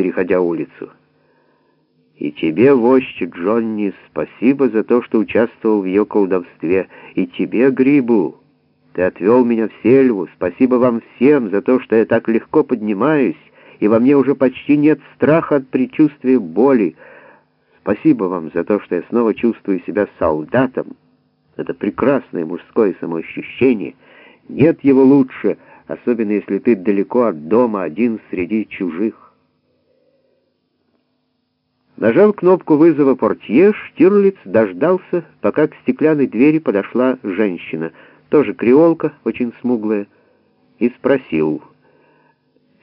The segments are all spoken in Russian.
переходя улицу. И тебе, вождь Джонни, спасибо за то, что участвовал в ее колдовстве. И тебе, Грибу, ты отвел меня в сельву. Спасибо вам всем за то, что я так легко поднимаюсь, и во мне уже почти нет страха от предчувствия боли. Спасибо вам за то, что я снова чувствую себя солдатом. Это прекрасное мужское самоощущение. Нет его лучше, особенно если ты далеко от дома, один среди чужих. Нажал кнопку вызова портье, Штирлиц дождался, пока к стеклянной двери подошла женщина, тоже креолка, очень смуглая, и спросил,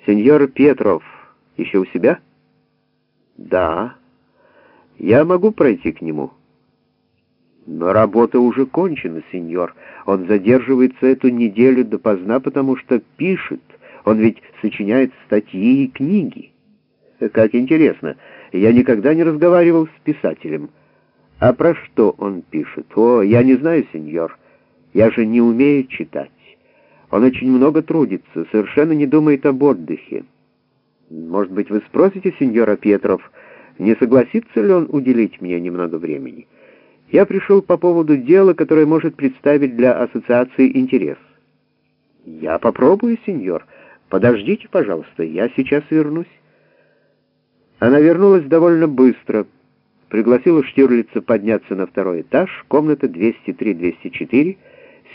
«Сеньор Петров еще у себя?» «Да. Я могу пройти к нему?» «Но работа уже кончена, сеньор. Он задерживается эту неделю допоздна, потому что пишет. Он ведь сочиняет статьи и книги». «Как интересно!» Я никогда не разговаривал с писателем. А про что он пишет? О, я не знаю, сеньор. Я же не умею читать. Он очень много трудится, совершенно не думает об отдыхе. Может быть, вы спросите сеньора Петров, не согласится ли он уделить мне немного времени? Я пришел по поводу дела, которое может представить для ассоциации интерес. Я попробую, сеньор. Подождите, пожалуйста, я сейчас вернусь. Она вернулась довольно быстро, пригласила Штирлица подняться на второй этаж, комната 203-204.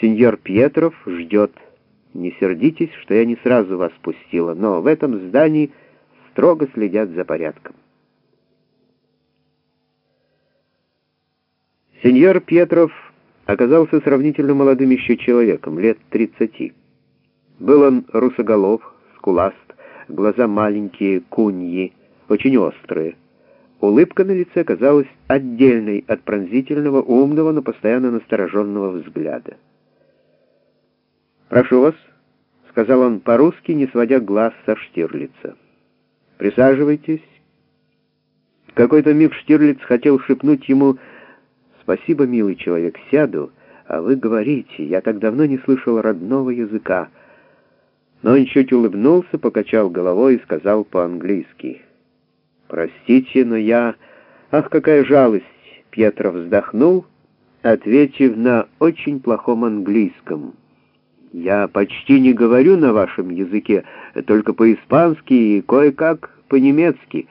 Сеньор Пьетров ждет. Не сердитесь, что я не сразу вас пустила, но в этом здании строго следят за порядком. Сеньор Пьетров оказался сравнительно молодым еще человеком, лет 30. Был он русоголов, скуласт, глаза маленькие, куньи, очень острые. Улыбка на лице казалась отдельной от пронзительного, умного, но постоянно настороженного взгляда. «Прошу вас», — сказал он по-русски, не сводя глаз со Штирлица. «Присаживайтесь». Какой-то миг Штирлиц хотел шепнуть ему «Спасибо, милый человек, сяду, а вы говорите, я так давно не слышал родного языка». Но он чуть улыбнулся, покачал головой и сказал по-английски «Простите, но я...» «Ах, какая жалость!» Пьетро вздохнул, ответив на очень плохом английском. «Я почти не говорю на вашем языке, только по-испански и кое-как по-немецки.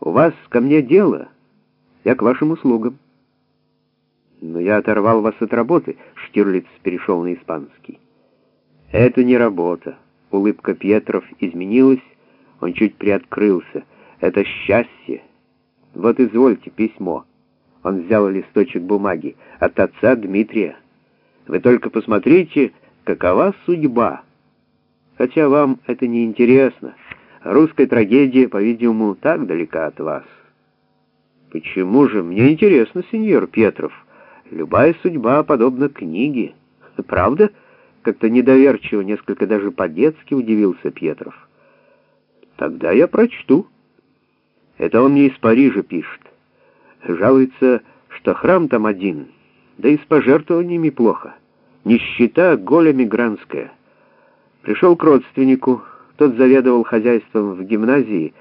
У вас ко мне дело, я к вашим услугам». «Но я оторвал вас от работы», — Штирлиц перешел на испанский. «Это не работа». Улыбка Пьетров изменилась, он чуть приоткрылся. Это счастье. Вот извольте письмо. Он взял листочек бумаги от отца Дмитрия. Вы только посмотрите, какова судьба. Хотя вам это не интересно. Русская трагедия, по-видимому, так далека от вас. Почему же? Мне интересно, сеньор Петров. Любая судьба подобна книге. Правда? Как-то недоверчиво, несколько даже по-детски удивился Петров. Тогда я прочту. Это он мне из Парижа пишет. Жалуется, что храм там один, да и с пожертвованиями плохо. Нищета голя мигрантская. Пришел к родственнику, тот заведовал хозяйством в гимназии,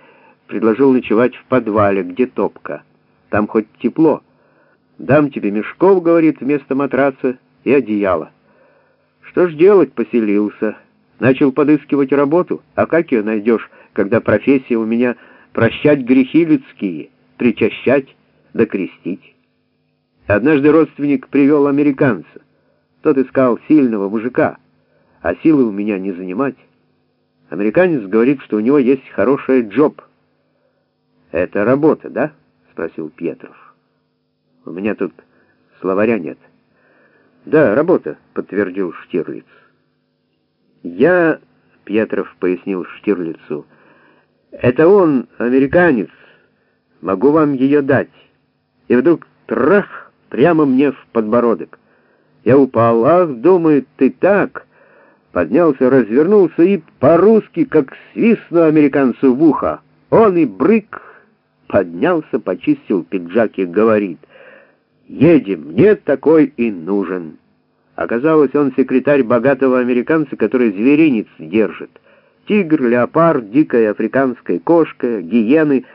предложил ночевать в подвале, где топка. Там хоть тепло. Дам тебе мешков, говорит, вместо матраца и одеяла. Что ж делать, поселился. Начал подыскивать работу. А как ее найдешь, когда профессия у меня прощать грехи людские, причащать да. Однажды родственник привел американца. Тот искал сильного мужика, а силы у меня не занимать. Американец говорит, что у него есть хорошая джоб. «Это работа, да?» — спросил Петров. «У меня тут словаря нет». «Да, работа», — подтвердил Штирлиц. «Я...» — Петров пояснил Штирлицу — это он, американец. Могу вам ее дать. И вдруг трах прямо мне в подбородок. Я упал. Ах, думает, ты так. Поднялся, развернулся и по-русски, как свистну американцу в ухо. Он и брык поднялся, почистил пиджак и говорит, «Едем, мне такой и нужен». Оказалось, он секретарь богатого американца, который зверинец держит. Тигр, леопард, дикая африканская кошка, гиены —